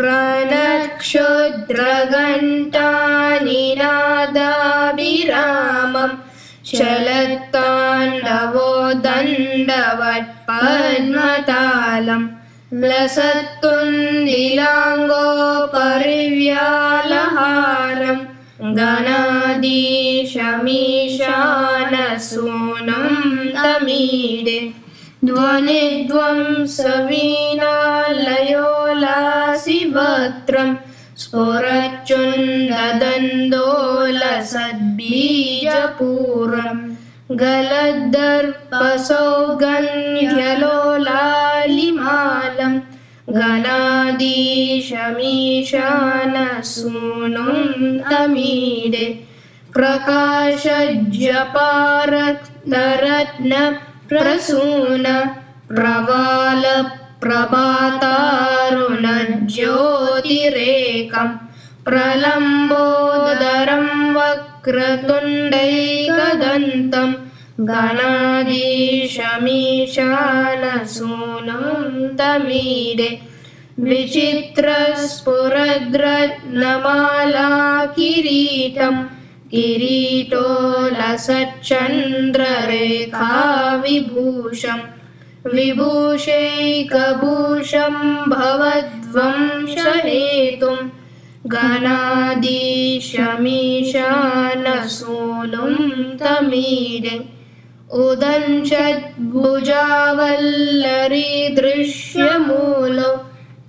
रणक्षुद्रघण्टानिनादाभिरामम् चलत्ताण्डवो दण्डवत्पद्मतालम् लसत्तुन्दिलाङ्गोपरिव्यालहारम् गणादीशमीशानसूनं तमीडे ध्वनिध्वंसवीनालयोलासि वक्त्रम् स्फुरच्चुन्ददन्दोलसद्बीजपूरम् गलद्दर्पसौगन्ध्यलोलालिमालम् गणादीशमीशानसूनुं तमीडे प्रकाशज्यपारत्नरत्न प्रवाल प्रभातारुणज्योतिरेकम् प्रलम्बोदरं वक्रतुण्डैकदन्तम् गणादीशमीशानसूनुं तमीडे विचित्रस्फुरद्रत्नमाला किरीटम् किरीटोलसच्चन्द्ररेखाविभूषम् विभूषैकभूषं भवद्वंशहेतुम् गणादीशमीशानसूनुं तमीडे उदञ्चद्भुजावल्लरीदृश्यमूलो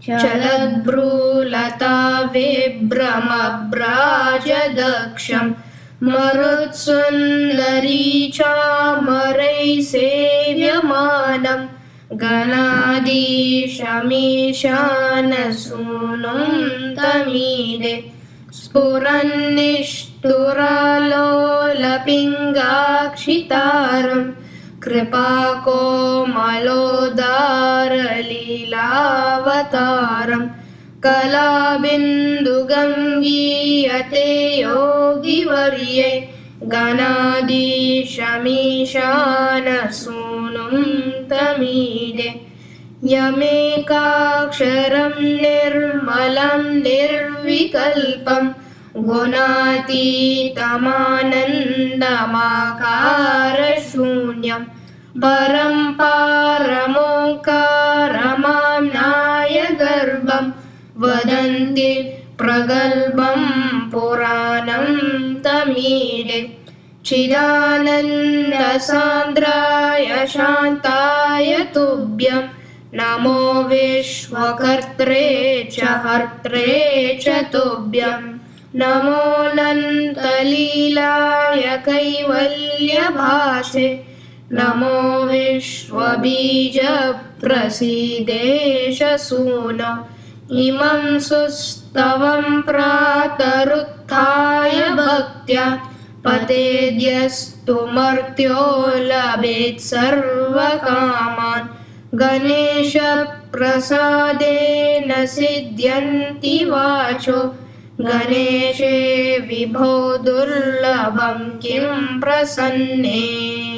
चलद्भ्रूलता विभ्रमभ्राजदक्षम् मरुत्सुन्दरी चामरैः सेव्यमानम् गणादीशमीशानसूनुं तमीडे स्फुरन्निष्ठुरालोलपिङ्गाक्षितारम् कृपाकोमलोदारलीलावतारम् कलाबिन्दुगङ्गीयते योगिवर्ये तमीडे यमेकाक्षरं निर्मलं निर्विकल्पम् गुणातीतमानन्दमाकारशून्यम् परं पारमोकारमाम्नाय गर्भम् वदन्ति प्रगल्भं पुराणं तमीडे। चिदानन्दसान्द्राय शान्ताय तुभ्यं। नमो विश्वकर्त्रे च हर्त्रे च तुभ्यं। नमोऽनन्तलीलाय कैवल्यभाषे। नमो विश्वबीजप्रसीदेश सूनो इमं प्रातरुत्थाय भक्त्या पतेद्यस्तु मर्त्यो लभेत् सर्वकामान्। गणेशप्रसादेन सिद्ध्यन्ति वाचो। गणेशे विभो दुर्लभं किं प्रसन्ने